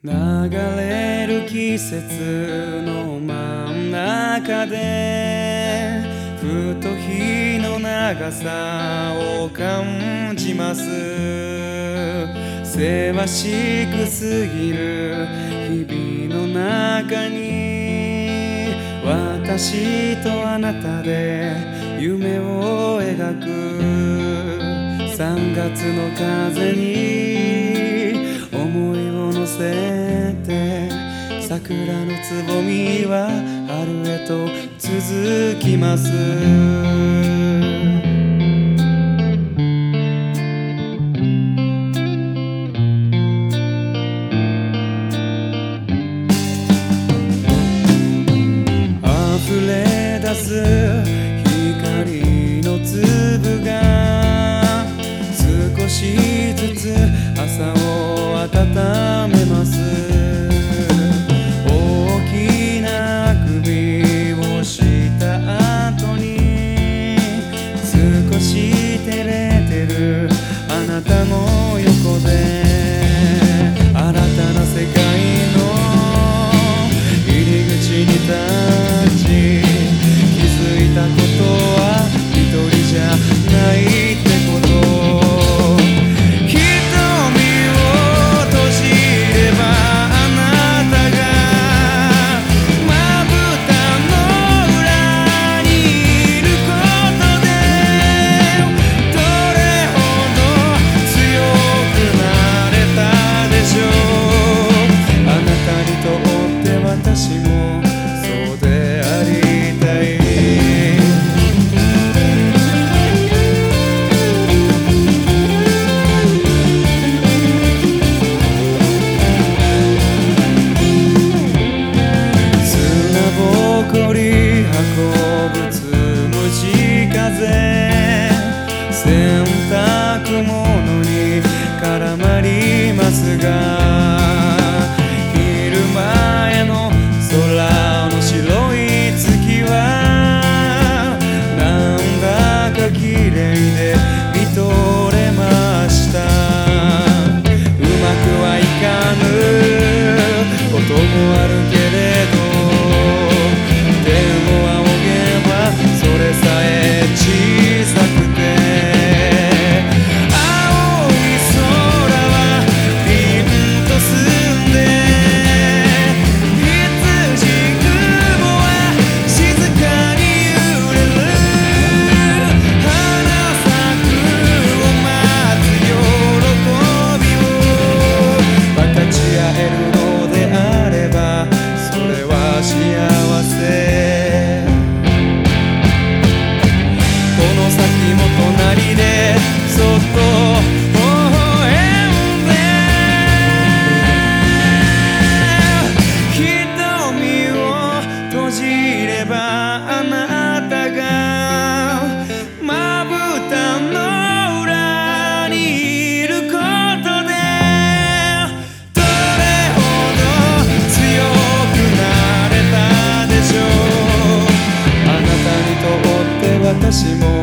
流れる季節の真ん中でふと日の長さを感じます。せわしく過ぎる日々の中に私とあなたで夢を描く。3月の風にせて桜のつぼみは春へと続きます。溢れ出す光の粒が少し fantasmó décimo